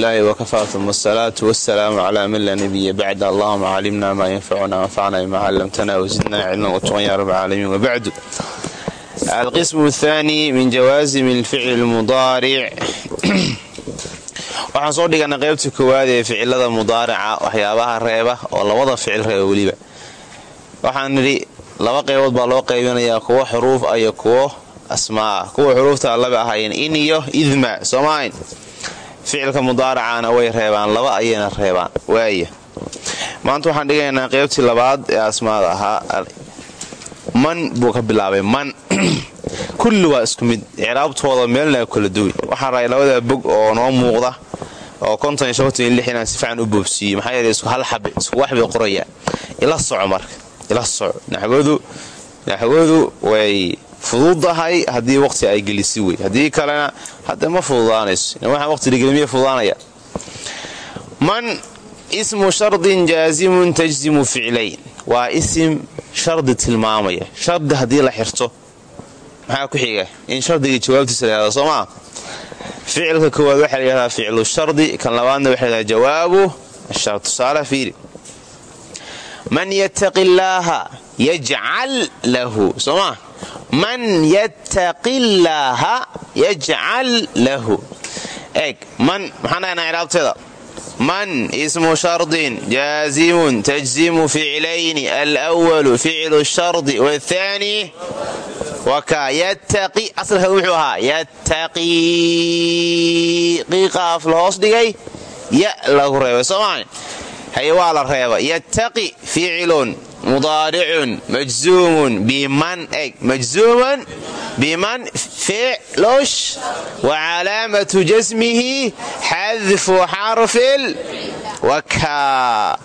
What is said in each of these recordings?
ilahi wkafaa uma asalaatu wasalaamu calaa man laa nabiya bacd allahuma calimna maa yanfacuna wanfacna bima callamtana wzidna cilman watuqan ya rab alcaalamiin wabacdu alqismu athani min jawaazim alficli waxaan soo dhiganay qaybta koowaad ee ficilada mudaarica waxyaabaha reeba oo labada ficil reeba weliba. Waxaan nidhi laba qaybood baa loo qaybinayaa kuwo xuruuf iyo kuwo asmaa kuwa xuruufta laba ahaayeen in iyo idma soomayn ficilka mudaaracana way reebaan laba ayayna reebaan. Waaya maanta waxaan dhigaynaa qaybtii labaad ee asmaada ahaa man buu ka bilaabay man. Kulli waa isku mid ciraabtooda meelna kala duwi waxaan raay labada bog oo noo muuqda oo konton inaan si fiican u boobsiiyey. Maxaa yeele isku hal xabe isku wax bay qorayaan ila soco marka ila soco. Naxwadu way fududahay haddii waqti ay gelisi wey. Haddii kalena hadda ma fududaanayso. Waxaan waqti lagelimiya fududaanaya. Man ismu shardin jaazimun tajzimu ficlayn. Waa isim shardi tilmaamaya. Shardi haddii la xirto. Maxaa ku xiga? In shardiga jawaabtiisa la yhahdo soo maa ficilka koowaad waxaa la yihahdaa ficlu shardi. Kan labaadna waxaa layhahdaa jawaabu ashar tusaale fiiri. Man yattaqi llaaha yajcal lahu. Soo man yattaqi llaaha yajcal lahu. Eeg man maxaan dhahnaa iraabteeda? Man ismu shardin jaazimun tajzimu ficlayni alwalu ficlu shardi wthaani wakaa yattaqi asalkeedu wuxuu ahaa yattaqii qiiqaaf la hoos dhigay ya lagu reebay soomaa haye waa la reeba yattaqi ficilun mudaaricun majzuumun biman eg majzuumun biman ficlush wa calaamatu jasmihi xadfu xarfil wakaa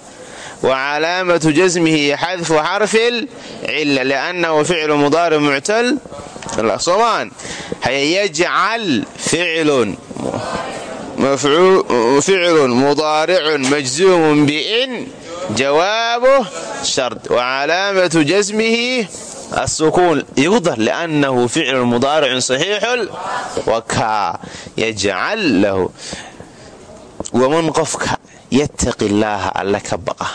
wcalaamatu jasmihi xadfu xarfil cila liannahu ficlu mudaaric muctal soomaan haye yajcal ficilun mudaaricun majzuumun bin jawaabuh shard wacalaamatu jasmihi asukuun igu dar liannahu ficlu mudaaricun saxiixun wakaa yajcal lahu waman qofka yattaqi llaaha alle ka baqa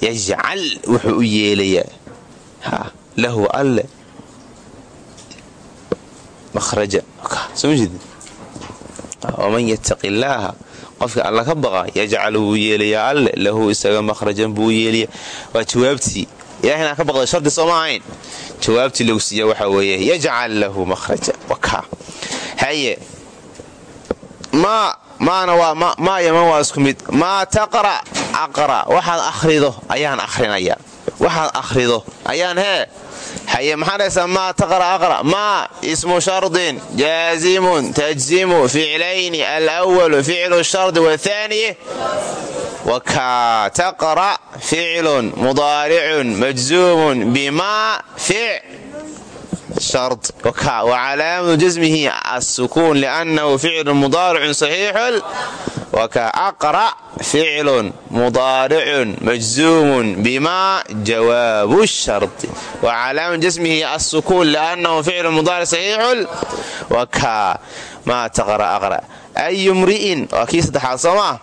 yajcal wuxuu u yeelayaa lahu alle mahraja waman yattaqi llaaha qofka alla ka baqa yajcal wuu yeelayaa alle lahu isaga mahrajan buu yeelaya waa jawaabtii ilahina ka baqda shardi sooma ahayn jawaabtii lagu siiya waxaa weeye yajcal lahu mahraja wakaa haye maa maana waa maa yaman waa isku mid maa taqra aqra waxaad akhrido ayaan akhrinaya waxaad akhrido. Ayaan hee haye maxaa dhaysaa maa taqra aqra. Maa ismu shardin. Jaazimun tajzimu ficlayni alwalu ficlu shardi wthaani wakaa taqra ficlun mudaaricun majzuumun bimaa fic shard wcalaamatu jasmihi asukuun liannahu ficlu mudaaricun saxiixun waka aqra ficlun mudaaricun majzuumun bimaa jawaabu shardi wacalaamatu jasmihi asukuun liannahu ficlu mudaaric saxiixun waka maa taqra aqra. Ayu mri'in waa kii saddexaad soo maa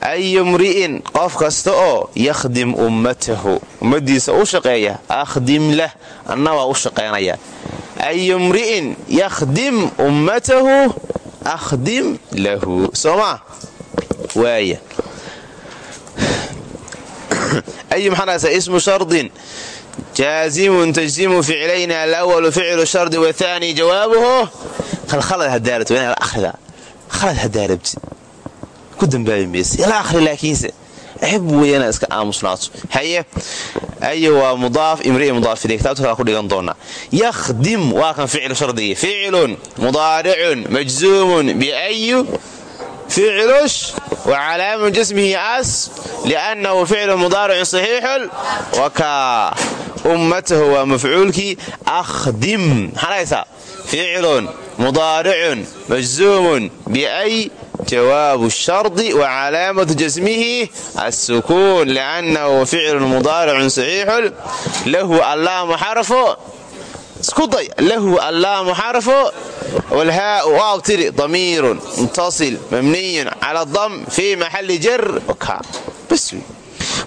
ayu mri'in qof kasta oo yakhdim ummatahu ummadiisa u shaqeeya akhdim lah anna waa u shaqaynaya ayu mri'in yakhdim ummatahu akhdim lahu soomaa waaya ayu maxaadhasa ismu shardin jaazimun tajzimu ficlayni alwalu ficlu shardi wathaani jawaabuhu khalad hadaalad waa inaad akhridaa khalad hadaalabti ku dambaabi mayse ila akhri laakiinse xib weya inaad iska aamusnaato haye ayo waa mudaaf imri'i mudaaf ilay kitaabta kala ku dhigan doonaa yakhdim waa kan ficlu shardigii ficilun mudaaricun majzuumun biayu ficlush wa calaamu jasmihi as liannahu ficlu mudaaricun saxiixun wakaa ummatahu waa mafcuulkii. Akhdim maxaa dhahaysaa ficilun mudaaricun majzuumun biay jawaabu shardi wa calaamatu jasmihi asukuun liannahu ficlu mudaaricun saxiixun lahu allaamu xarfu isku day lahu allaamu xarfu wlhaau waaw tiri damiirun muntasil mabniyun cala dam fii maxali jar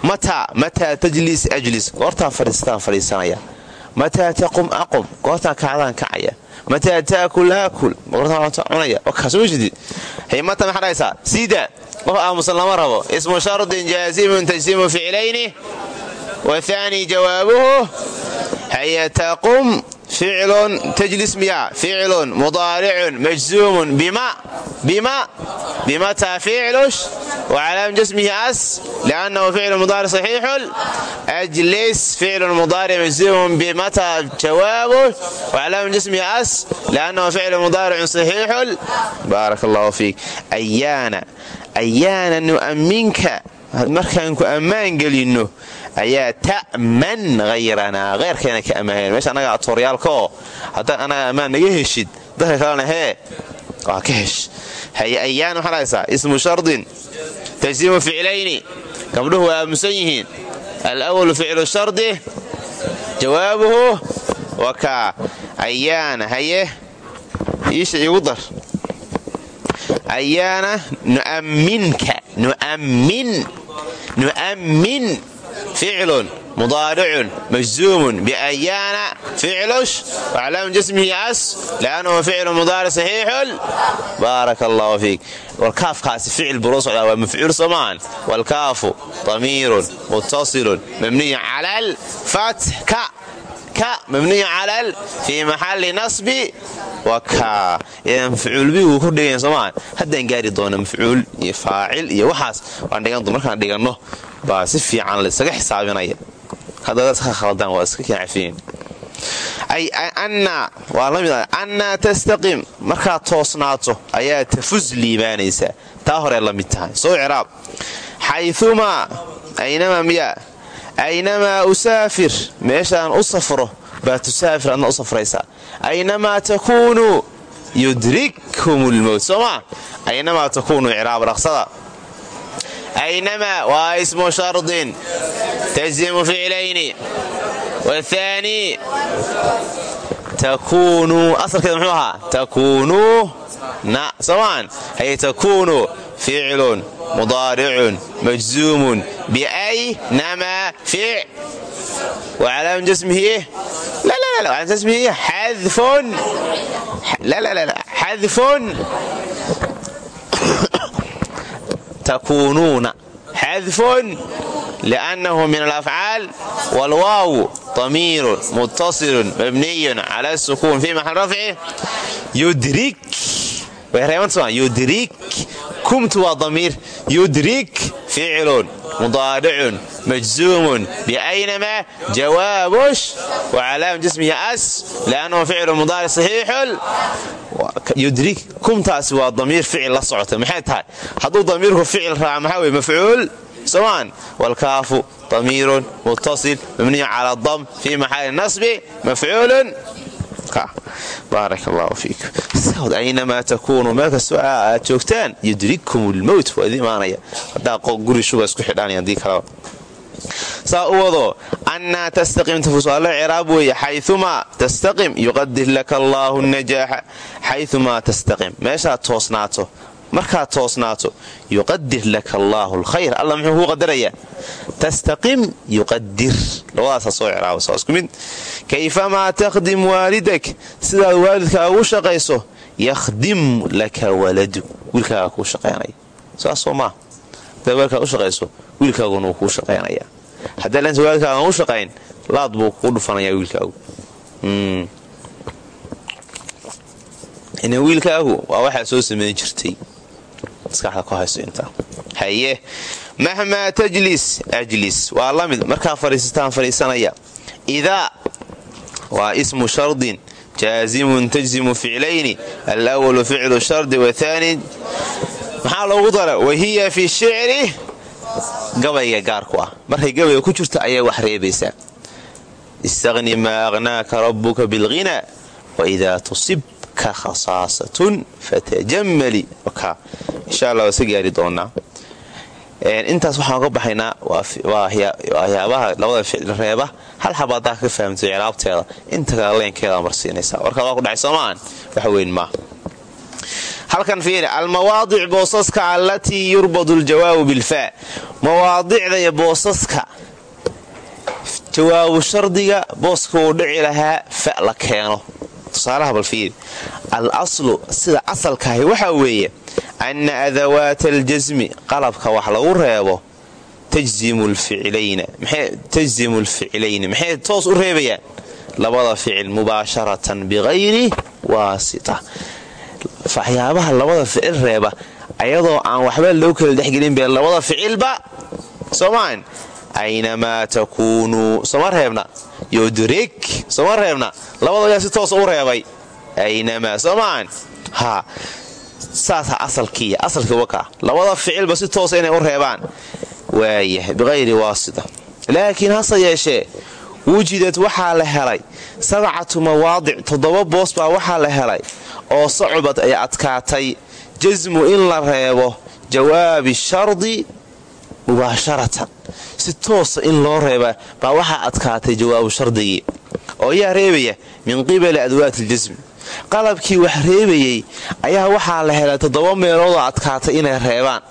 mataa mataa tajlis ajlis goortaan fadhiistaan fadhiisanaya mataa taqum aqum goortaan kacdaan kacaya mataa taakul haakul goortaan cunaya kaasmajidid mata maxaa dhahaysaa sida qof aamusan lama rabo ismu shardin jaasimun tajsimu ficlayni wathani jawaabuhu haya taqum ficlun tajlis miya ficlun mudaaricun majzuumun bima bima bimataa ficlush wacalaam jasmihi as liannahu ficlu mudaaric saxiixun ajlis ficlun mudaaric majzuumun bimataa jawaabuh wacalaam jasmihi as liannahu ficlu mudaaricun saxiixun baarak allahu fiik ayaana ayaana nu'amminka markaan ku ammaan gelinno ayaa ta'man hayranaa heyrkeena ka ammaaneen. Meesha annaga atooryaalka oo haddaan annaga ammaan naga heshid dadka kalena hee waa ka hesh. Ayaan waxaa dhahaysaa ismu shardin tajsiimu ficlayni gabdhuhu waa aamusan yihiin. Alawalu ficlu shardi jawaabuhu wa kaa ayaana haye iisha iigu dar. Ayaana nu'amminka nu'ammin nu'ammin ficlun mudaaricun majzuumun biayaana ficlush waclaamu jasmihi as liannahu ficlu mudaaric saxiixun baaraka allahu fiik warkaafkaasi ficil buu loo socdaa waa mafcuul soomaan walkaafu damiirun muttasilun mabniyun cala alfath ka ka mabniyun calal fii maxalli nasbi wa kaa mafcuul biguu kordhigayn soomaa haddaan gaari doona mafcuul iyo faacil iyo waxaas waan dhigan markaan dhiganno baa si fiican laysaga xisaabinaya. Annaa tastaqim. Markaad toosnaato ayaa tafus liibaanaysaa taa horee la mid tahay. Soo ciraab xayumaa aynamaa miyaa aynamaa usaafir. Meeshaan u safro baa tusaafir adna u safraysaa aynamaa takuunuu yudrikkum lmowt soomaa aynamaa takuunuu ciraab dhaqsada aynamaa waa ismu shardin tajzimu ficlayni wthaani takuunuu asalkeeda muxuu ahaa takuunuu na soomaan hay takuunu ficlun mudaaricun majzuumun biaynamaa fic wacalaam jasmihi jasmihi xadfun takuunuuna xadfun liannahu min alafcaal waalwaawu damiirun muttasilun mabniyun cala sukuun fii maxal rafci yudrik kumtu waa damiir yudrik ficlun mudaaricun majzuumun biaynamaa jawaabush wacalaam jasmihi as liannahu ficlu mudaaric saxiixun yudrik kumtaasi waa damiir ficil la socota maxay tahay hadduu damiirku ficil raaca maxaa weye mafcuul somaan waalkaafu damiirun muttasil mabniyu cala dam fii maxali nasbi mafcuulun baarak allahu fiikum aynamaa takuunuu meel kastoo aad joogtaan? Yudrikkum lmowt waa idin imaanaya. Guri shuba isku xidhaanaya haddii kaleba saa u wado tastaqim tafusaalo ciraab weeye xayumaa tastaqim yuqadir laka allaahu najaaxa xayumaa tastaqim. Meeshaad toosnaato markaad toosnaato yuqadir laka allaahu alkhayr alla muxuu kuu qadarayaa? Tastaqim yuqadir labadaasaa soo ciraaba saa isku mid. Kayfamaa takhdim waalidak sidaad waalidkaa ugu shaqayso yakhdim laka waladuk. Wiilkaaga kuu shaqaynaya. Saasoo maa hadaad waalidkaa u shaqayso wiilkaaguna wuu kuu shaqaynayaa haddaa lanta waalidkaagan u shaqayn laad buu kuu dhufanayaa wiilkaagu. Wiilkaagu waa waxaa soo samayn jirtay maskaxda ku hayso intaa haye mahmaa tajlis ajlis. Waa la mid. Markaa fadhiisataan fadhiisanaya idaa waa ismu shardin. Jaazimun tajzimu ficlayni. Alawalu ficlu shardi wathaani maxaa loogu dara wahiya fi shicri. Gabayga gaarku ah. Markay gabayga ku jirta ayaa wax reebaysaa istaqni maa aqhnaaka rabuka bilghinaa waidaa tusibka khasaasatun fatajamali. Insha allah waase gaari doonaa. Intaas waxaan ka baxaynaa waxyaabaha labada ficil reeba. Hal xaba haddaa ka fahamto ciraabteeda inta kale leenkeeda marsiinaysa warkaa waa ku dhacay soomaan wax weyn maa halkan fiiri almawaadic boosaska allatii yurbadu ljawaabu bilfaa mawaadicda iyo boosaska jawaabu shardiga booska uu dhici lahaa fa la keeno tusaalaha bal fiiri. Al aslu sida asalkaahi waxaa weeye anna adawaata aljasmi qalabka wax lagu reebo tajzimu lficilayni maxay toos u reebayaan? Labada ficil mubaasharatan biqayri waasita. Waxyaabaha labada ficil reeba ayadoo aan waxba loo kala dhexgelin bee labada ficilba soomaan aynamaa takuunuu soma reebna yodreg soma reebna? Labadayaa si toos u reebay. Aynamaa soomaan ha saasa asalkiiya asalkii wakaa labada ficilba si toosa inay u reebaan. Waayahay biqayri waasita laakiin hase yeeshee wujidad waxaa la helay. Sabcatu mawaadic toddoba boos baa waxaa la helay. Oo sacubad ay adkaatay. Jasmu in la reebo jawaabi shardi mubaasharatan. Si toosa in loo reeba baa waxaa adkaatay jawaabu shardigii oo yaa reebaya min qibali adwaat aljasmi qalabkii wax reebayey ayaa waxaa la helay toddoba meeloodoo adkaatay inay reebaan.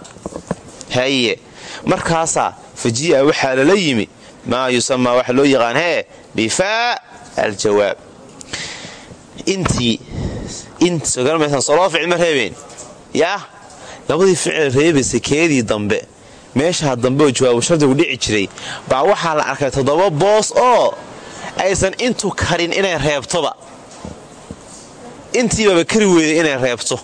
Haye markaasaa fajii'a waxaa lala yimi maa yusamaa waxa loo yaqaan hee bifaa aljawaab. Intii soloo ficil ma reebeen yaa labadii ficil reebaysa keedii dambe meeshaa dambe oo jawaabu shardigu dhici jiray baa waxaa la arkay toddoba boos oo aysan intu karin inay reebtoba. Intiibaba kari weyday inay reebto.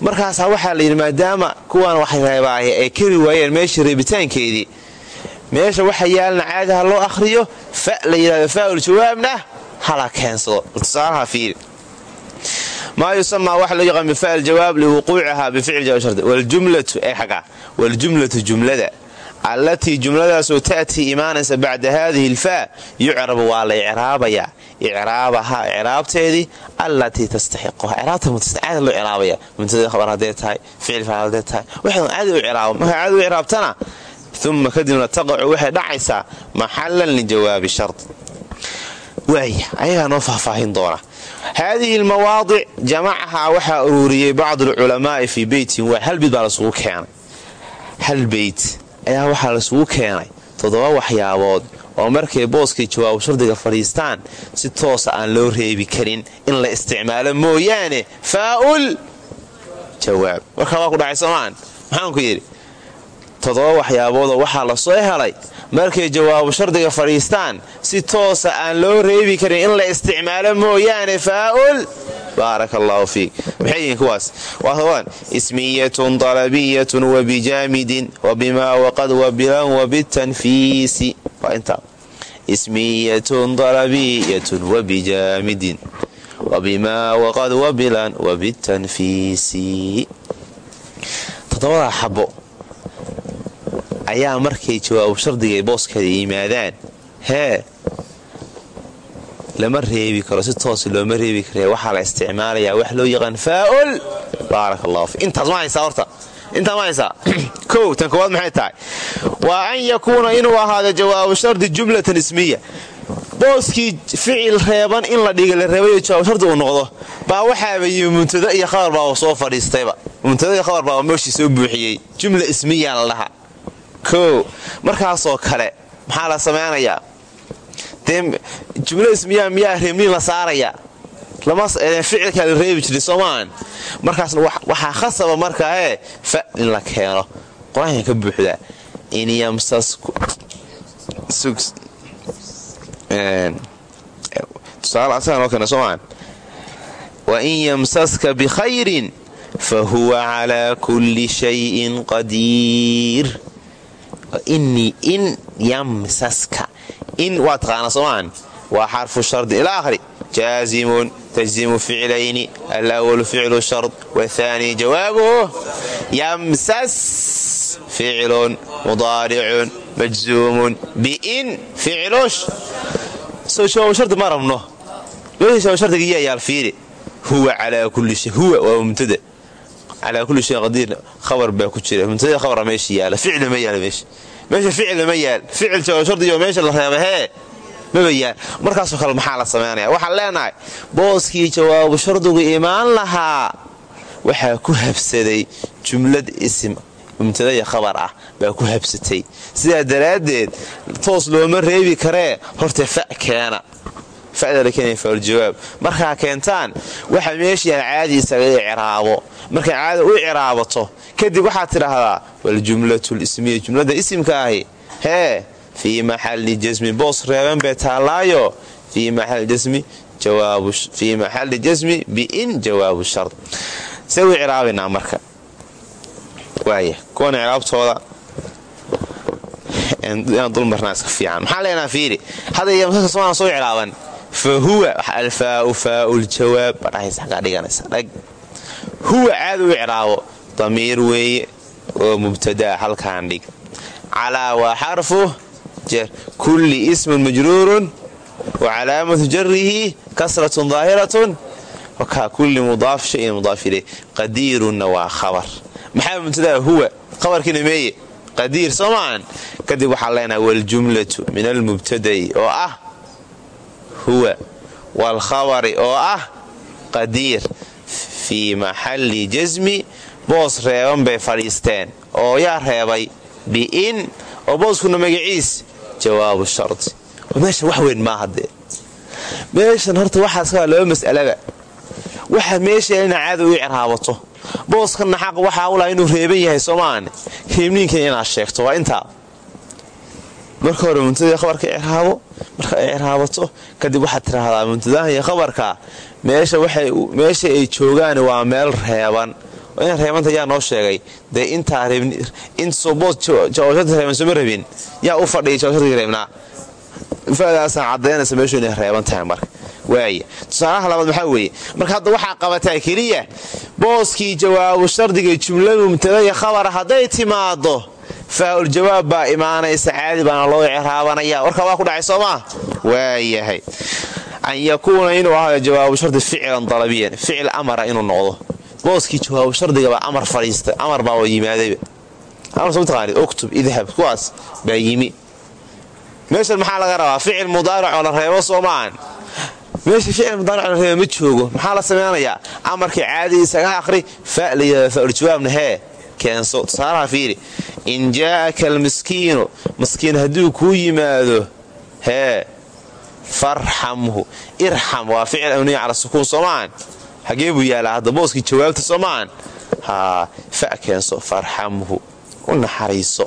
Markaasaa waxaa layidhi maadaama kuwan wax reebaaye ay kari waayeen meeshii reebitaankeedii meesha waxa yaalna caadi ha loo akhriyo fa la yidhahdo faaul jawaabna hala keensado tusaalaha fiiri maa yusamaa waxa loo yaqaan bifa aljawaab liwuquucihaa bificli jawaab ee xagaa waljumlatu jumlada allatii jumladaasoo ta'tii imaanaysa bacda haadihi alfaa yucrabu waa la icraabayaa. Icraabahaa icraabteedii allatii tastaxiquha icraabta mutacaada loo icraabaya mubtada khabar hadday tahay ficil faal hadday tahay. Waxay caadi u icraabo markay caadi u icraabtana? Uma kadibna taqacu waxay dhacaysaa maxalan lijawaabi shard waaya ayagaa noo faahfaahin doona haadihi almawaadic jamacahaa waxaa uruuriyey bacdu alculamaa'i fii beytin waa hal bid baa lasugu keenay hal beyt ayaa waxaa lasugu keenay toddoba waxyaabood oo markay booskay jawaabu shardiga fadhiistaan si toosa aan loo reebi karin in la isticmaalo mooyaane faa'ul jawaab warkaa waa ku dhacay soomaan maxaanku yidhi toddoba waxyaaboodoo waxaa la soo helay markay jawaabu shardiga fadhiistaan si toosa aan loo reebi karin in la isticmaalo mooyaane faa'ul baaraka allaahu fiik. Maxay yihiin kuwaas? Waa ismiyatun dalabiyatun wabijaamidin wabimaa waqad wabilan wabitanfiisi waa intaa ismiyatun dalabiyatun wabijaamidin wabimaa waqad wabilan wabitanfiisi toddobadaa xabo ayaa markay jawaabu shardiga booskeeda yimaadaan. Hee lama reebi karo si toos looma reebi kare. Waxaa la isticmaalayaa wax loo yaqaan faa'ul. Baaraka allahu fi intaas ma haysaa horta. Intaa ma haysaa. Kow tan koowaad maxay tahay? Waa an yakuuna inuu ahaado jawaabu shardi jumlatan ismiya. Booskii ficil reeban in la dhiga la reebayo jawaabu shardi uu noqdo baa waxaaba yimi muntada iyo khabar baa soo fadhiistayba. Muntada iyo khabar baa meeshii soo buuxiyey. Jumla ismiya la dhaha kow markaasoo kale maxaa la samaynayaa dee jumlo ismiyaa miyaa reebniin la saarayaa ficilkaa la reebi jiray soomaan markaasna waxaa khasaba markaahee fa in la keeno. Qur'aankan ka wa in yamsaska bikhayrin fa huwa calaa kulli shayin qadiir innii in yamsaska. In waa taqaana soomaan. Waa xarfu shardi ilaa ahri jaazimun tajzimu ficlayni alawalu ficlu shard wathaani jawaabuhu yamsas ficlun mudaaricun majzuumun biin ficlush soo jawaabu shardi ma rabno. Labadii jawaabu shardiga yaa yaal fiiri. Huwa calaa kulli shay huwa waa mubtada calaa kulli shayin qadiir khabar baa ku jira. Mubtada khabara meesha yaalla ficli ma yaalla meesha meesha ficli ma yaal. Ficil jawaab shardiyo meesha la reeba hee maba yaal. Markaasoo kale maxaa la samaynaya waxaan leenahay booskii jawaabu shardigu imaan lahaa. Waxaa ku habsaday jumlad isim mubtadaya khabar ah baa ku habsatay. Sidaa daraaddeed toos looma reebi karee horta fa keena faaljawaab markaa keentaan waxa meeshaan caadi isaga icraabo markay caada u icraabato kadib waxaad tidhaahdaa waljumlatu lismiya jumlada isimka ahi hee fii maxalli jasmi boos reeban bay taallaayo fii maxalli jasmi biin jawaabu shard see u icraabaynaa marka kuwan icraabtooda inaan dulmarnaa iska fiican maxaan leenaha fiiri hadda somaan soo icraaban fa huwa alfaau faau ljawaab badhahaysa xaggaa dhiganaysa dhag huwa caada u icraabo damiir weeye oo mubtadaa halkaan dhig calaa waa xarfu jer kulli ismun majruurun wa jarihi kasratun daahiratun wakaa kulli mudaaf shayin mudaaf iley qadiirunna waa khabar maxaa mubtadaa huwa khabarkiina meeye qadiir soo maahan kadib waxaan leenahay waljumlatu min almubtada'i oo ah huwa waalkhabari oo ah qadiir fii maxalli jasmi boos reeban bay fadhiisteen. Oo yaa reebay biin oo booskuna magaciis jawaabu shardi meeshan wax weyn maaha dee meeshan horta waxaaska laba mas'alaba waxa meesha ina caada u icraabato. Booskana xaq waxaa ulaa inuu reeban yahay soomaane reebniinkan inaad sheegto waa intaa marka hore muntadii khabarka icraabo marka ay icraabato kadib waxaad tiraahdaa muntadaha iyo khabarka. Meesha ay joogaan waa meel reeban. Ina reebanta yaa noo sheegay. Dee intaa reeban sooma rabin yaa u fadhiya jawabshardiga reebnaa fadaasaan cadaynaysa meeshu inay reeban tahay marka. Waaya tusaalaha labaad maxaa weeye? Marka hadda waxaa qabataa keliya booskii jawaabu shardiga jumla mubtadaya khabara hadday timaado faa'ul jawaab baa imaanaysa caadi baana loo icraabanaya. Warka waa ku dhacay soomaa waayahay an yakuuna inuu ahayo jawaabu shardi ficlan dalabiyan ficil amara inuu noqdo. Booskii jawaabu shardigabaa amar fadhiista amar baa yimaadayba amar soo taqaanid? Uktub idhab kuwaas baa yimi. Meeshan maxaa laga rabaa? Ficil mudaaric oo reebo soo maahan meesha ficil mudaaric reebo ma joogo? Maxaa la samaynayaa amarkii caadii isaga aqri fa la fa'uljawaabna hee keenso. Tusaalaha fiiri in jaa'aka almiskiinu maskiin hadduu kuu yimaado hee farxamhu irxam waa ficil amniya cala sukuun soomaan xagee buu yaalaa hadda booskii jawaabta soomaan haa fa keenso farxamhu u naxariiso.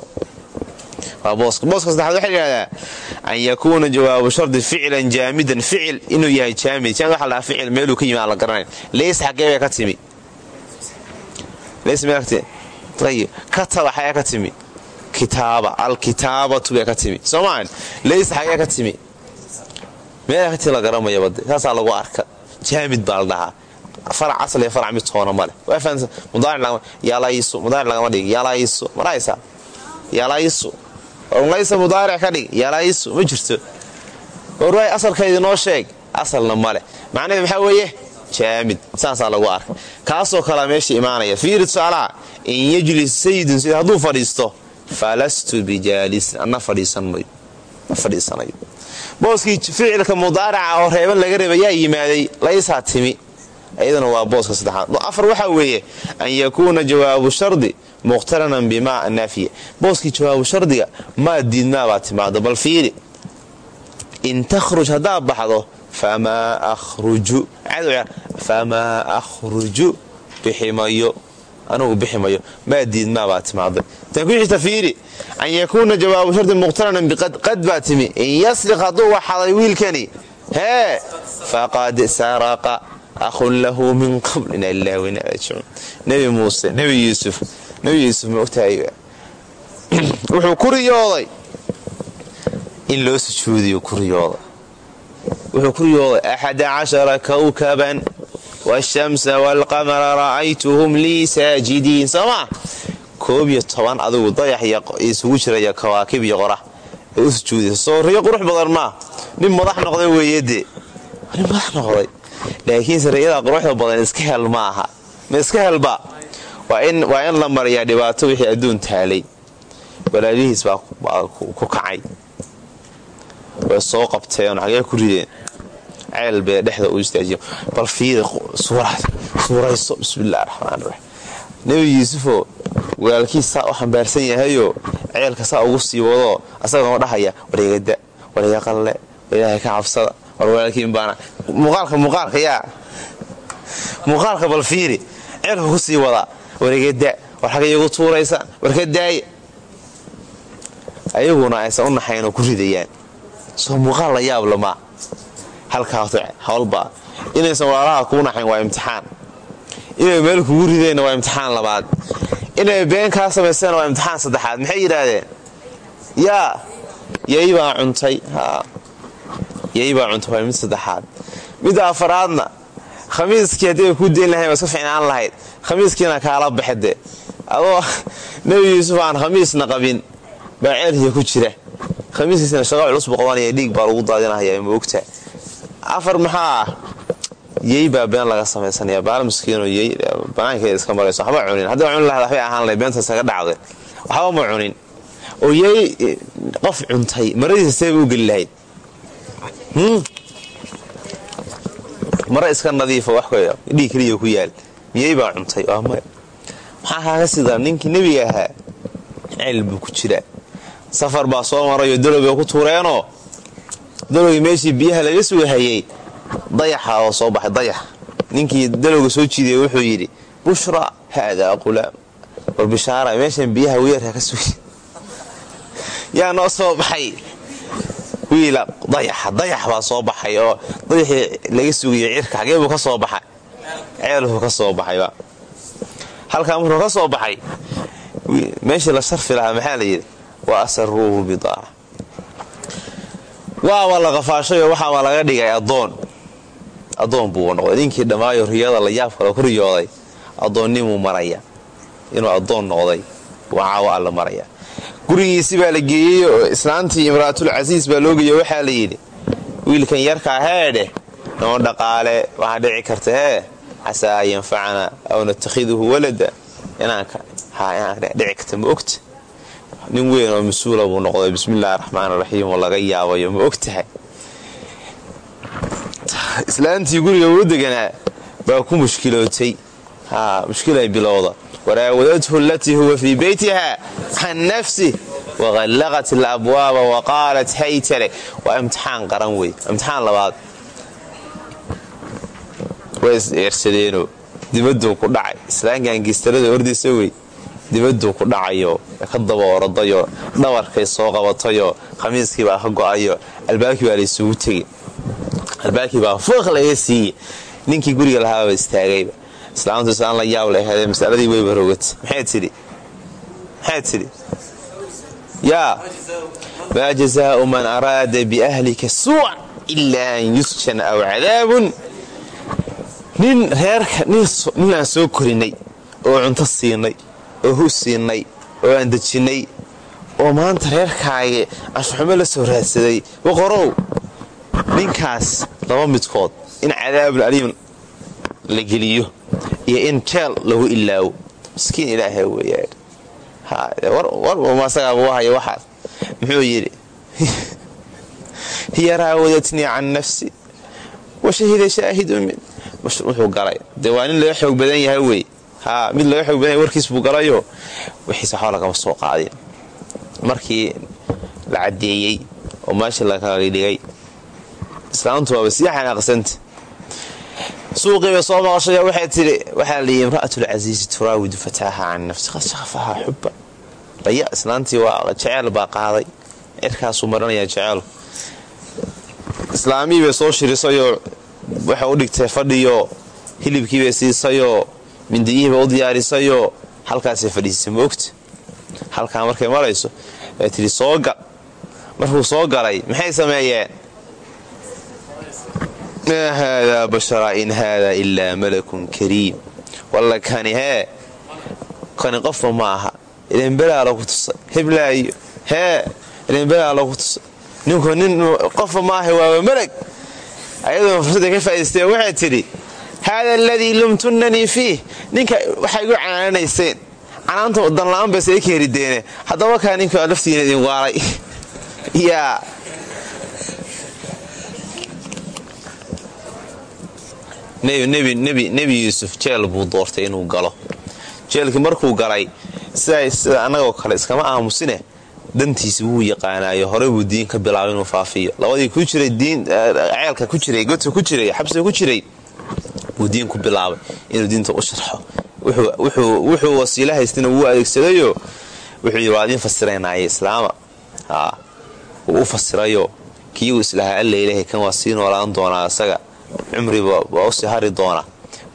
Booska. Saddexaad waxaa yidhahdaa an yakuuna jawaabu shardi ficlan jaamidan ficil inuu yahay jaamid jaamid waxa la ficil meeluu ka yimi aan la garanayn. Leys xagee bay ka timi kataba ka timi kitaaba alkitaabatu bay ka timi soomaan leys xagee ka timi meel ka timi la garanmaya bade saasaa lagu arka jaamid baa la dhahaa farac asal iyo farac mid toona male waa fahamsan mudaaric lagama dhigi yalaysu maraysa yalaysu laysa mudaaric ka dhig yalaysu ma jirto warwaay asalkaydi noo sheeg asalna male macnaheed maxaa weeye jaamid. Saasaa lagu arka kaasoo kalea meesha imaanaya fiiri tusaalaha in yajlis sayidun sida hadduu fadhiisto falastu bijaalisin. Anna fadhiisanayo. Booskii ficilka mudaaraca oo reeban laga reeba yimaaday laysaa timi. Iyaduna waa booska saddexaad. Afar waxaa weeye an yakuuna jawaabu shardi muqhtaranan bimaa naafiya. Booskii jawaabu shardiga maa diidmaabaa timaado bal fiiri in takhruj haddaa baxdo famaa akhruju. Biximayo. Anugu biximayo. Maa diidmaabaa timaaday tan ku xigta fiiri. An yakuuna jawaabu shardi muqhtaranan biqad qad baa timi. In yasriq hadduu waxaday wiilkani. Hee. Faqad saraqa ahun lahu min qabl. Ina lilahi wa ina raajicuun. Nebi muuse nebi yuusuf nebi yuusuf ma ogtahay wuxuu ku riyooday. In loo sujuudiyo ku riyooday wuxuu ku riyooday axada cashara kawkaban waashamsa waalqamara ra'aytuhum lii saajidiin. Soomaa koob iyo toban adigu dayax isugu jiraya kawaakib iyo qorax ee u sujuudaysa qurux badan maa nin madax noqday weeyade nin madax noqday. Laakiinse rayada quruxda badan iska hel maaha ma iska helba waa in la mariyaa dhibaato wixii adduun taalay. Walaalihiis baa ku kacay way soo qabteen xagee ku rideen ceel bee dhexda u istaajiyen bal fiiri suurayso bismillahi raxmaan raxiim nebi yuusufoo walaalkiis saa u xambaarsan yahayoo ceelka saa ugu sii wadoo asagoo dhahaya wareegada wareega qalle ilaahay ka cabsada war walaalkiin baana. Muuqaalka muuqaalka yaa. Muuqaalka bal fiiri ceelka ku sii wadaa wareegada war xagay igu tuuraysa war ka daaya ayaguna aysan u naxaynoo ku ridayaan soo muuqaal la yaab lamaa halkaato hawlbaa inaysan walaalaha kuu naxayn waa imtixaan. Inay meel kugu rideenna waa imtixaan labaad. Inay been kaa samaysteenna waa imtixaan saddexaad. Maxay yidhaahdeen? Yaa yay baa cuntay. Yay baa cuntay waa mid saddexaad. Midda afaraadna khamiiskii haddii ay kuu deyn lahayn waa iska ficnaan lahayd. Khamiiskiina kaala baxede adoo nebi yuusuf aan khamiisna qabin baa ceelhiya ku jira khamiiskiisana shaqa culus buu qabanaya dhiig baa lagu daadinahaya ma ogta. Afar maxaa ah? Yey baa been laga samaysanaya baal miskiinoo yey banaankeeda iska marayso waxba cunin. Haddii cuni lahayd waxbay ahaan lahayd beenta isaga dhacday. Waxba ma cunin. Oo yey qof cuntay maradiisa seeba u geli lahayd. Mara iska nadiifa wax dhiig keliya ku yaal. Miyey baa cuntay maxaa kaaga sidaa ninkii nebiga ahaa ceel buu ku jiraa safar baa soo marayoo dalow bay ku tuureenoo dalowgii meeshii biyaha laga sugahayay dayaxa oo soo baxay dayax. Ninkii dalowga soo jiidaya wuxuu yidhi bushra haadaa qulaam war bishaara meeshan biyaha weerka ka sugi yaa noo soo baxay? Wiila dayaxa dayax baa soo baxay oo dayaxii laga sugayay cirka xagee buu ka soo baxay. Ceelbuu ka soo baxayba halkaa markuu ka soo baxay. Meeshii la sharfi lahaa maxaa la yidhi wa asaruuhu bidaaca waaba la qafaashayoo waxaaba laga dhigay adoon addoon buu noqday. Ninkii dhammaayo riyada la yaab kale ku riyooday addoonnimuu maraya. Inuu addoon noqday waa caawo alla maraya. Gurigiisi baa la geeyey oo islaantii imraatul casiis baa loo geeyey waxaa la yidhi wiilkan yarkaa heedheh noo dhaqaale waxaa dhici karta hee casaa an yanfacana aw natakhiduhu walada. Inaanka dhici karta ma ogta nin weyn oo mas'uula buu noqday. Bismillahi raxmaan raxiim oo laga yaabayo ma og islaantii guriga uu deganaa baa ku mushkilootay. Mushkilay bilowda. Waraawadathu alatii huwa fii beytiha can nafsih waqallaqat alabwaaba wa qaalat haytale. Waa imtixaan qaran wey imtixaan labaad. Way is eersadeenoo. Ku dhacay. Islaankan gistarada ordaysa wey dibaduu ku dhacayo ka daba orodayoo dhabarkay soo qabatayoo khamiiskii baa ka go'ayo albaabkii baa laysugu tegay albaabkii baa fooq laga siiyey. Ninkii guriga lahaaba istaagayba islaamtu islaan la yaab laheedee masaladii weyba rogata maxay tidhi? Maxay tidhi? Yaa maa jazaau man araada biahlika suucan ilaa an yusjan aw cadaabun. Nin reerka nin aan soo korinay oo cunto siinay oo hu siinay oo aan dejinnay oo maanta reerkaaga anshuxumo la soo raadsaday. Waqorow ninkaas laba midkood in cadaabul aliim la geliyo iyo in jeel lagu ilaawo. Miskiin ilaahay weeyaan warmaasagaabuu haya waxaas. Muxuu yidhi? Hiya raawadatnii can nafsi wa shahida min. Wuxuu galay. Dee waa nin laga xoog badan yahay haa mid laga xoog badan warkiis buu galayoo wixiisa waxba lagama soo qaadin markii la caddeeyey oo meesha lakala dhigay islaamtu waaba sii xanaaqsanta suuqii bay soo maqashaya waxay tidhi waxaa layii imra'atulcasiisi turaawidu fataaha can nafsi qad shaqafahaa xubba. Islaantii waa jeceel baa qaaday. Cirkaasuu maranayaa jeceelu islaamihii bay soo shirisayoo waxay u dhigtay fadhiyoo hilibkii bay siisayoo mindiyihii bay u diyaarisayoo halkaasay fadhiisay moogta halkaa markay marayso bay tidhi soogal markuu soo galay maxay sameeyeen? Maa haadaa bashara in haadaa ilaa malakun kariim. Walla kani hee kani qofba ma aha. Ilinbelaa lagu tusay heblaayo hee ilinbelaa lagu tusay ninku nin qofba maaha waaba malag ayadoo fursadda ka faa'idaysteen waxay tidhi haada aladii lumtunnanii fiih ninka waxay igu canaananayseen canaanta danla-aan base ka herideene haddaba kaa ninka laftiina idin waalay yaa. Nebi yuusuf jeel buu doortay inuu galo. Jeelkii markuu galay sida annagoo kale iskama aamusine dantiisi wuu yaqaanaayo. Horey buu diin ka bilaabay inuu faafiyo. Labadii ku jiray diin ceelka ku jiray godka ku jiray xabsiga ku jiray buu diin ku bilaabay inuu diinta u sharxo. Wuxuu wasiilo haystina wuu adeegsadayo. Wuxuu yidhi waa idiin fasiraynaaya islaama. Wuu u fasirayo. Kiigu islahaa alla ilaahay kan waa sii noolaan doonaa isaga cumriba waa u sii hari doona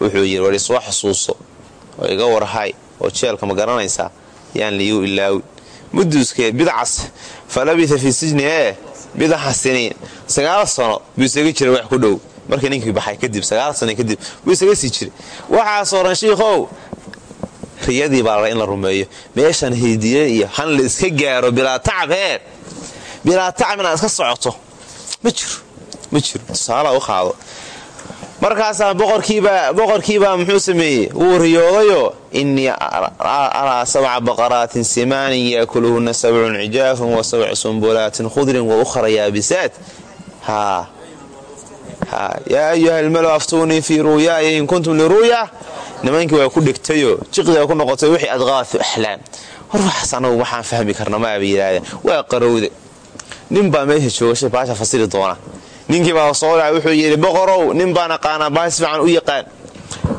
wuxuu yidhi war isoo xasuuso oo iga warhay oo jeelka ma garanaysaa. Yaan liigu ilaawin. Muduuskee bidcas fa labitha fii sijni ee bidaxa sagaal sano buu isaga jiray wax ku dhow markii ninkii baxay kadib sagaal sano kadib buu isaga sii jiray. Waxaasoo dhan shiikhow riyadii baa la in la rumeeyo. Meeshan hidiye iyo han la iska gaaro bilaa tacab heer bilaa tacab inaad iska socoto. Ma jiro ma jiro. Tusaala u qaado. Markaasaa boqorkiibaa muxuu sameeyey? Wuu riyoodayo innii araa sabca baqaraatin simaanin yaakuluhunna sabcun cijaafun wa sabcu sumbulaatin khudrin wa ukhra yaabisaat yaa ayuha almalo aftuunii fii ruuyaaya in kuntum liruuya nimankii waa ku dhegtayoo jiqdiga ku noqotay wixii adqaafu axlaam war waxaas anagu waxaan fahmi karna maaba yidhahdeen waa qarowde. Ninbaa meesha joogashay baasha fasiri doona ninkii baa soo dhaca wuxuu yidhi boqorow nin baan aqaanaa bahash fiican u yaqaan.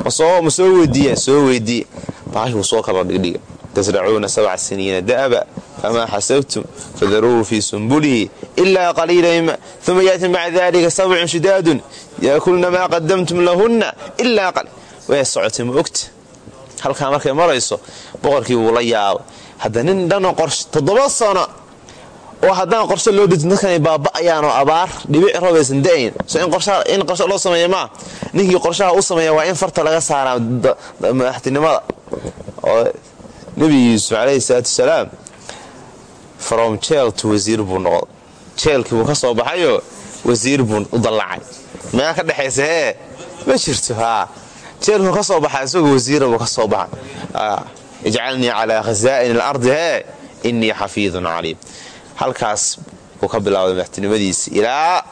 Ma soo weydiiyaan soo weydiiye bahashuu soo kala dhigdhiga tasracuuna sabca siniina da'aba famaa xasabtum fadaruuhu fii sumbulihi ilaa qaliila uma yaati maca dalika sabcun shidaadun yaakulna maa qadamtum lahunna ilaa way socotay ma ogta? Halkaa markay marayso boqorkii wuu la yaabay. Hadda nin dhanoo qorsh toddoba sano oo haddaan qorshe loo dejin dadkanay baaba'ayaan oo abaar dhibic robaysan da'ayn. So in qorshe loo sameeya maa ninkii qorshaha u sameeya waa in farta laga saaraa madaxtinimada. Oo nebi yuusuf calayhi salaatu wasalaam from jeel to wasiir buu noqday. Jeelkii buu ka soo baxayoo wasiir buu u dallacay. Meel ka dhexaysa hee ma jirto haa jeelkuu ka soo baxa isagoo wasiira buu ka soo baxay. Ijcalnii calaa khasaa'in alardi hee innii xafiidun caliim. Halkaas buu ka bilaabday madaxtinimadiisi ilaa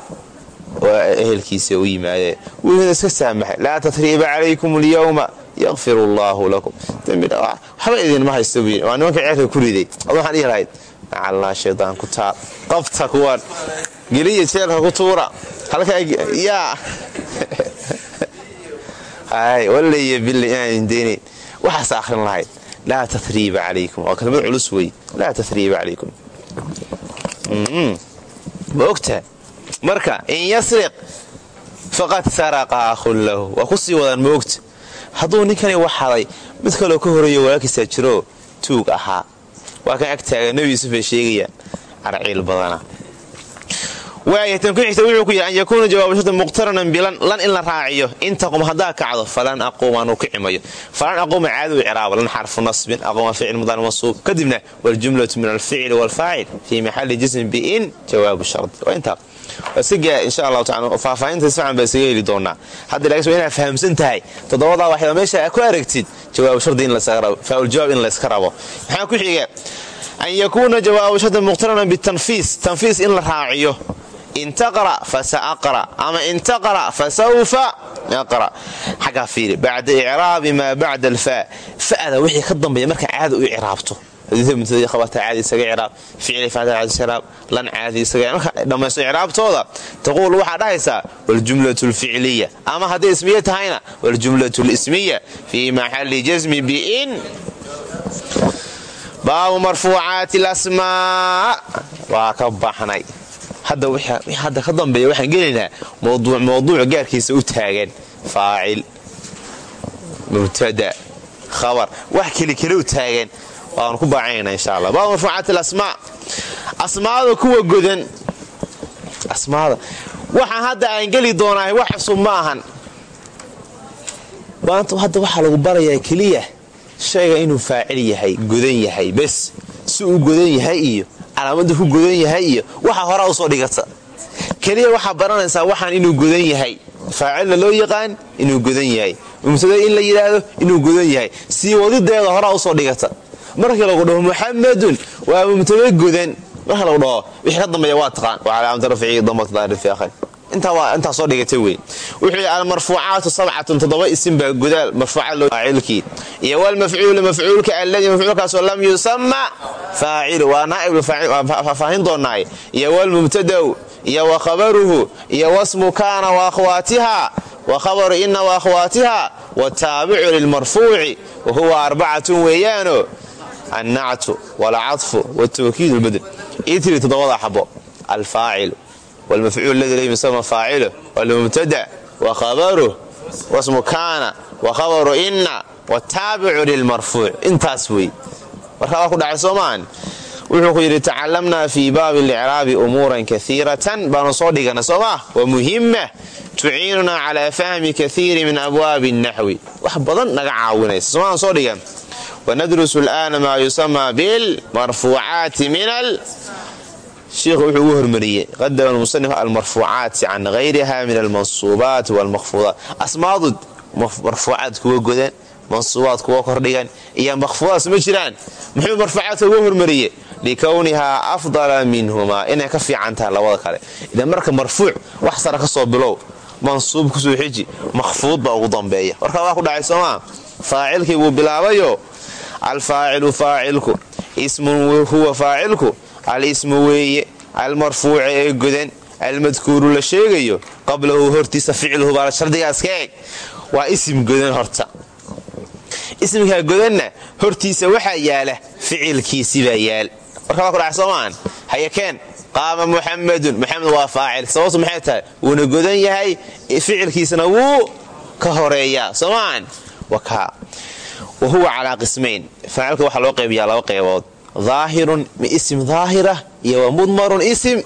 ehelkiisa u yimaadeen wuuna iska saamaxay laa tatriiba calaykum alyawma yakfir allaahu lakum. Waxba idinma haysta buu waa nimanka ceelka ku riday. Waxaan dhihi lahayd macallaa shaydaan ku taal qabta kuwan geliya jeelka ku tuura. Halkaa yaa. Wallaya billa inaan daynayn. Waxaas akhrin lahayd laa tatriiba calaykum. Waa kelmad culus wey laa tatriiba calaykum. Ma ogtaha marka in yasriq faqad saraqa akhun lahu waa ku sii wadaan ma ogta hadduu ninkani waxaday mid kaloo ka horeeyo walaalkiisaa jiroo tuug ahaa waa kan ag taaga nebi yuusuf bay sheegayaan carciil badana. Waaya tan ku xigta wuxuu ku yidhi an yakuuna jawaabashada muqtaranan bilan lan in la raaciyo. In taqum haddaa kacdo falan aquum aanu kicimayo falan aquuma caadu ciraaba lan xarfu nasbin aquuma ficil mudan mansuub kadibna waljumlatu min alficli waalfaacil fii maxali jismin biin jawaabu shardi waa intaa isaga insha allahu taala faahfaahinta sifican baa isaga heli doonaa. Hadda laakiin waa inaad fahamsan tahay toddobadaa waxyaaba meesha ku aragtid jawaabu shardi in faauljawaab in layska rabo. Maxaa ku xiga an yakuuna jawaabu shardi muqtaranan bitanfiis tanfiis in la raaciyo. Intaqra fasaaqra ama intaqra fasawfa aqra xaggaa fiiri bacda icraabi maa bacda alfaa fa'da wixii ka dambeeya marka caada u icraabto qabata caadi isaga icraab ficli facda caadi icraab lan caadi isaga marka dhammaysto icraabtooda taquul waxaa dhahaysaa waljumlatu alficliya ama hadday ismiye tahayna waljumlatu lismiya fii maxali jasmi biin. Baabu marfuucaati alasmaa. Waa ka baxnay. Hadda ka dambeeya waxaan gelaynaa mawduuc gaarkiisa u taagan. Faacil mubtada khabar wax kelikale u taagan waanu ku baacanayna insha allah. Baabu marfuucaati alasmaa asmaada kuwa godan. Asmaada. Waxaan hadda aan geli doonaa wax cusub ma hadda waxaa lagu barayaa keliya shayga inuu faacil yahay godan yahay bes si uu godan yahay iyo calaamada ku godan yahay iyo waxa horaa u soo dhigata. Keliya waxaa baranaysaa waxaan inuu godan yahay. Faacilna loo yaqaan inuu godan yahay. Mubtada in la yidhaahdo inuu godan yahay. Sii wadideeda horaa u soo dhigata markii lagu dhaho muxamadun waa mubtada godan marka lagu dhaho wixii ka waa taqaan. Wa calaamata rafcihi damatu daahir fi akhir intaa soo dhigatay wey wuxuu yidhi almarfuucaatu sabcatun toddoba isim baa gudaal marfuuca faacilkii iyo walmafcuulu mafcuulka alladii mafcuulkaasoo lam yusama faacilu. Waa naa'ibfaahin doonaaye iyo walmubtada'u iyo wa khabaruhu iyo wasmu kaana wa akhwaatiha wa khabaru ina wa akhwaatiha wataabicu lilmarfuuci wa huwa arbacatun weeyaano annactu walcadfu watawkiid lbadl itri toddobada xabo alfaacilu wlmafcuul ladi lam yusama faacilu walmubtada wa khabaruh wasmu kaana wa khabaru ina wataabicu lilmarfuuc intaas wey markaa waa ku dhacay soomaan wuxuu ku yidhi tacalamnaa fii baabi licraabi umuuran kaiiratan baanu soo dhigana soomaa wa muhima tuciinunaa calaa fahmi kaiiri min abwaabi naxwi wax badan naga caawinaysa somaan soo dhigan wanadrusu alaana maa yusamaa bilmarfuucaati min al shiikhu wuxuu ugu hormariyey qadama musanif almarfuucaati can hayriha min almansuubaati walmakfuudaat asmaadu marfuucaad kuwa godan mansuubaad kuwa kordhigan iyo makfuudaas ma jiraan muxuu marfuucaadka ugu hormariyey likownihaa afdala minhumaa inay ka fiican tahay labada kale idan marka marfuuc wax sara ka soo bilow mansuub ku soo xiji makfuud alfaacilu faacilku ismun huwa faacilku al-ismu weeye almarfuuca ee godan almadkuuru la sheegayo qablahu hortiisa ficluhu baa shardigaas ka eg waa isim godan horta ismkaa godanna hortiisa waxaa yaalla ficilkiisibaa yaal warka waa ku dhaca soomaan hayakeen qaama muxamadun muxamed waa faacil sababtu maxay tahay wuuna godan yahay ficilkiisana wuu ka horeeyaa wa huwa calaa qismayn. Faacilka waxaa loo qaybiyaa laba qaybood. Daahirun ism daahira iyo wa mudmarun ism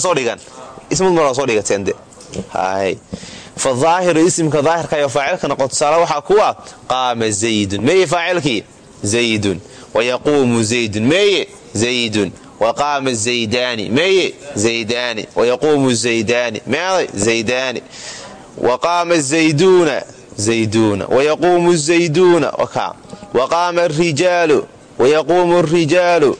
soo dhigan ismudmar soo dhigateende fa daahiru isimka daahirka iyo faacilka noqo tusaale waxaa kuwa qaama zaydun. Meeye faacilkii? Zaydun. Wayaquumu zaydun. Meeye? Zaydun. Waqaama zaydaani. Meeye? Zaydaani. Wayaquumu zaydaani. Meeday? Zaydaani. Waqaama zayduuna zayduuna wayaquumu zayduuna waqaama arijaalu wayaquumu rijaalu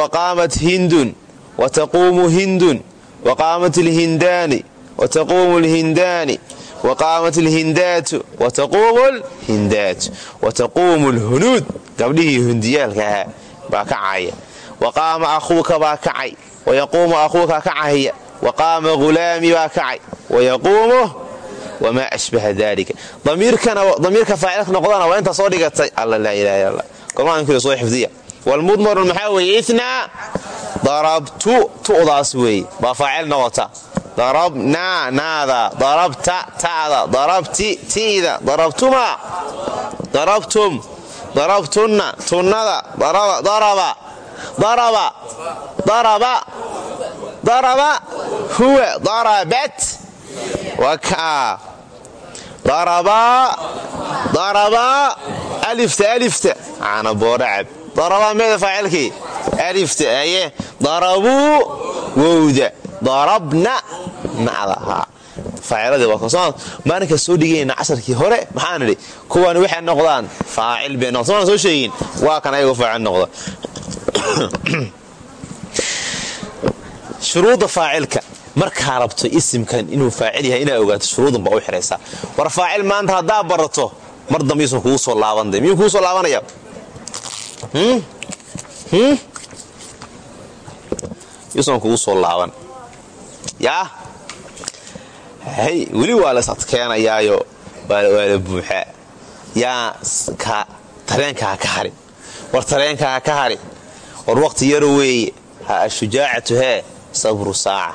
waqaamat hindun wataquumu hindun waqaamat lhindaani wataquumu lhindaani waqaamat lhindaatu wataquumu lhindaatu wataquumu lhunuud gabdhihii hundiyaalka ahaa baa kacaya waqaama akhuuka baa kacay wayaquumu akhuuka kacaya waqaama ghulaami baa kacay wayaquumu wamaa ashbaha dalika damiirka faacilka noqdana waa intaa soo dhigatay alla laa ilaha illa allah gormaankiida soo xifdiya walmudmaru maxaa weeye itnaa darabtu tu'daas weeye baa faacil noqota darabnaa naada darabta ta'da darabti ti'da darabtuma darabtum darabtunna tunnada daraba daraba daraba daraba huwa darabat wakaa darabaa alifta alifta caana booracab darabaa meeda faacilkii alifta aye darabuu wowda darabna nacdahaa faaciladii waa ka soo dhigayna casharkii hore maxaan idhi kuwani waxay noqdaan faacil bay somaan soo sheegin waa kan ayagu faacil noqda shuruudda faacilka markaa rabto isimkan inuu faacil yahay inaa ogaato shuruudan baa u xiraysaa war faacil maanta haddaa barato mar dambe yuusan kugu soo laabanda miyuu kugu soo laabanaya? Yuusan kugu soo laaban. Yaa? Weli waa las adkeenayaayo waa la buuxaa yaa tareenkaa ka harin war tareenkaa ka harin war waqti yaro weeye. Ha ashujaacatu hee sabru saaca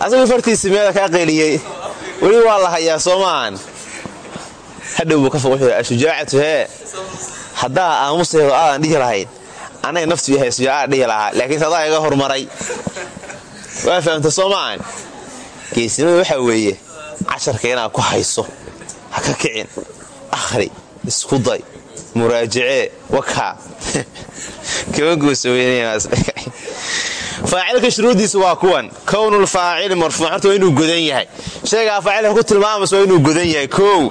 asagii fartiisi meeda kaa qeeliyey weli waa la hayaa soo maahan hadhow buu ka fog wuxuu ashujaacatu hee haddaa aamuseedo aadan dhihi lahayn. Anaga naftu yahay shujaaca dhihi lahaa. Laakiinse adaa iga hormaray. Waa fahamta soo maahan geesinimada waxaa weeye casharka inaad ku hayso ha ka kicin. Akhri isku day muraajacee wakaa kama goosafaacilka shuruuddiisa waa kuwan. Kownulfaacili marfuuc. Horta waa inuu godan yahay. Shaygaa faacilka ku tilmaamaysa waa inuu godan yahay. Kow.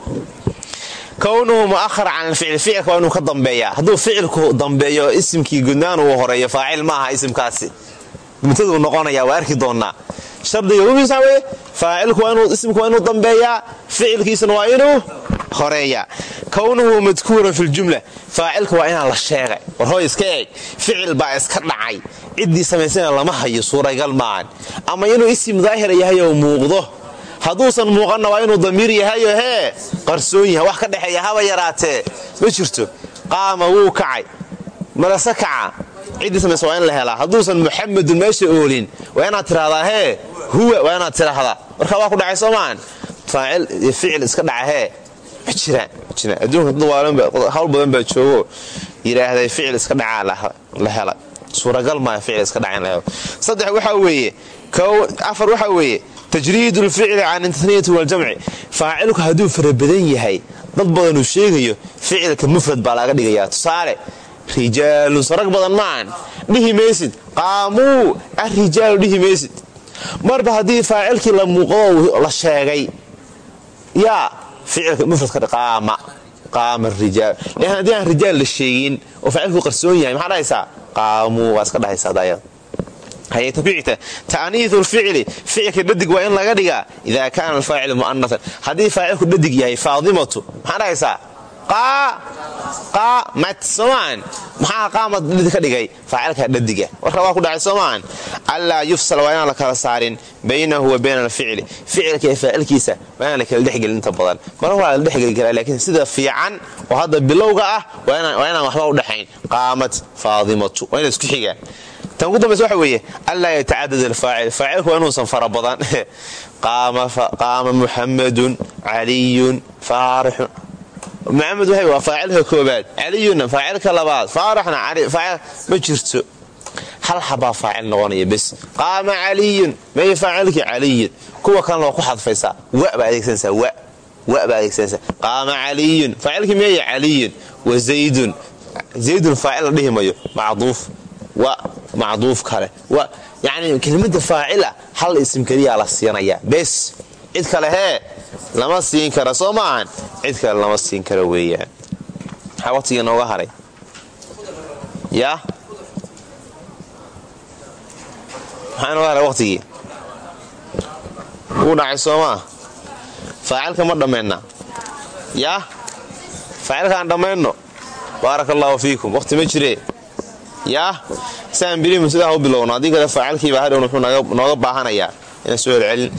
Kownuhu mu'ahar can alficil ficilka waa inuu ka dambeeyaa. Hadduu ficilku dambeeyo isimkii gudnaan uu horeeyo faacil ma aha isimkaasi mutaduu noqonaya waa arki doonnaa shardiga ugiisa weye faacilku isimku waa inuu dambeeyaa. Ficilkiisana waa inuu horeeyaa kownuhu madkuuran filjumla faacilka waa inaan la sheegay. War hooy iska eeg. Ficil baa iska dhacay. Ciddii samaysana lama hayo suuragal maahan ama inuu isim daahira yahay oo muuqdo. Hadduusan muuqanna waa inuu damiir yahayo hee qarsoon yahay wax ka dhexeeya haba yaraatee. Ma jirto. Qaama wuu kacay. Malase kaca. Ciddii samaysa waa in la helaa. Hadduusan muxamedun meesha oolin waa inaad tiraahdaa hee huwa waa inaad tiraahdaa marka waa ku dhacay soo maahan iyo ficil iska dhaca hawl badan baa joogo. Yidhaahday ficil iska dhacaa la hela. Suuragal maayo ficil iska dhaca in la helo. Saddex waxaa weeye afar waxaa weeye tajriid lficli can taniyati waljamci faacilku hadduu farabadan yahay dad badanuu sheegayo ficilka mufrad baa laga dhigayaa. Tusaale rijaalun sarag badan maahan dhihi maysid qaamuu arijaalu dhihi maysid. Marba haddii faacilkii la muuqdo la sheegay yaa ficilka mufradka qaama qaama rijaal. Lan haddii aan rijaal la sheegin oo faacilku qarsoon yahay maxaa dhahaysaa? Qaamuu waa iska dhahaysaa dayada haytakuxigta ta'niiu lficli ficilka dhadig waa in laga dhigaa idaa kaana alfaacilu mu'anatan haddii faacilku dhadig yahay faadimatu maxaa dhahaysaa qaamat soomaan maxaa qaamad dhadig ka dhigay? Faacilka dhadiga warka waa ku dhacay soomaan allaa yufsal waa inaan la kala saarin baynahu wa bayna alficli. Ficilka iyo faacilkiisa waa inaan la kala dhexgelin badan. Mar waa la dhexgeli laakiin sida fiican oo hadda bilowga ah waa inaan waxba u dhexayn qaamat faadimatu. Waa ina isku xigaan tan ugu dambaysa waxa weeye anlaa yatacadad alfaacil. Faacilku waa inuusan fara badan. Qaama muxamadun caliyun faarixun muxamed waa faacilka koobaad caliyunna faacilka labaad. Faaraxna ma jirto. Hal xabaa faacil noqonaya bes. Qaama caliyun. May faacilkii caliyun kuwa kalena waa ku xadfaysaa. Adeegsanaysaa. Qaama caliyun. Faacilkii meeya caliyun wa zaydun. Zaydun faacil la dhihi wa. Macduuf kale. Yani kelimada faacila hal isim keliyaa la siinayaa. Bes. Cid kale hee lama siin kara soo maahan cid kale lama siin kara weeyaan. Maxaa waqtigii nooga haray? Yaa maxaa nooga haray waqtigii? Wuu dhacay soomaa faacilka ma dhammayna yaa faacilkaan dhammayno baaraka allaahu fiikum. Waqti ma jiree yaa saan bilimu sidaa u bilowno? Haddii kale faacilkiiba hadhown wuxuu nooga baahanayaa. Inaan soo celcelin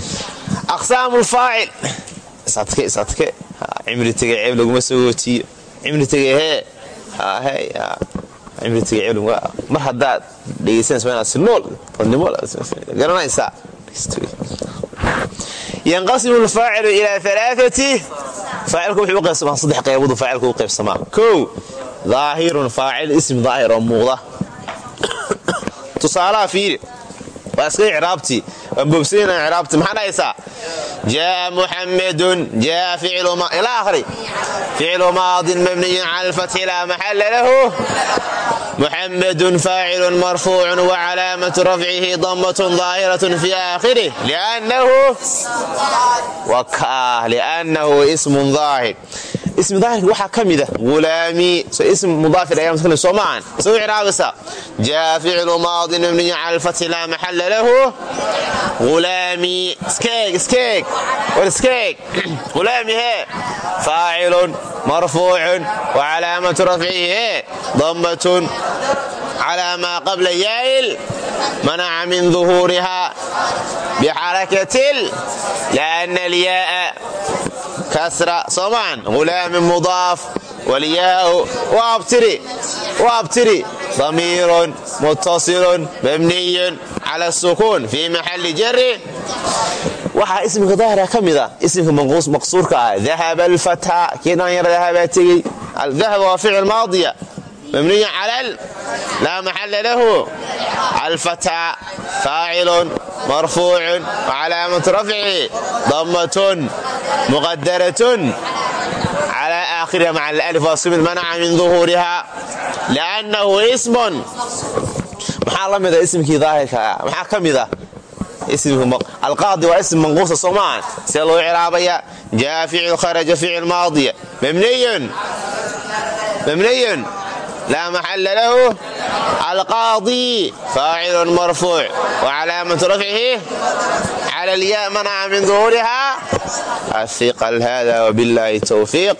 aqsaamu lfaacil isadke isadke cimri tegay ceeb laguma soo hootiyo cimri tegay hee mar haddaad dhegaysanaysa inaad si nool dadnimo garanaysaa yanqasimu lfaacilu ilaa alaaati faacilku wuxuu qaybsamaa saddex qaybood faacilku u qaybsamaa kow daahirun faacil ism daahir oo muuqda tusaalaha fiiri waa iska icraabtii waan boobsanayna icraabti maxaa dhahaysaa jaa muxamedun jaa ila akhri. Ficlu maadin mabniyun cala alfatxi laa maxalla lahu. Muxamedun faacilun marfuucun wacalaamatu rafcihi damatun daahiratun fi aakhirih liannahu ismun daahir ismi daahirka waxaa ka mida ulaami ism soo maahan soo icraabaysaa jaa ficlu maadin mabniyin cala alfatxi laa maxalla lahu. Ulaami iskeeg war iskeeg ulaami hee faacilun marfuucun wa calaamatu rafcihi hee dammatun calaa maa qabla yaa'il manaca min duhuuriha bixarakatil lianna alyaaa kasra soomaan hulaamin mudaaf walyaau waabtiri damiirun muttasilun mabniyun cala sukuun fii maxalli jari waxaa ismika daahira ka mid a ismika maqsuurka ah dahaba alfataa kii dhalinyara dahabaa tegey dahaba waa ficil maadiya mabniyu calal laa maxala lahu alfataa faacilun marfuucun wacalaamatu rafcihi dammatun muqadaratun calaa aakhiriha maca alif waasumid manaca min duhuuriha liannahu ismun maxaa la mida ismkii daahirka ah maxaa ka mid ah alqaadi waa ism manquusa soo maahan see loo cilaabaya jaa ficil kharaja ficil maadiya mabniyun laa maxala lahu alqaadi faacilun marfuuc wacalaamatu rafcihi cala alya manaca min duhuuriha ahiqal hada wbillahi towfiiq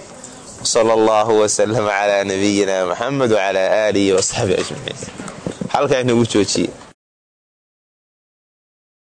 sal allahu wslm cla nabiyina muxamed wcla aalihi wasaxbi ajmaciin halkaa inagu joojiye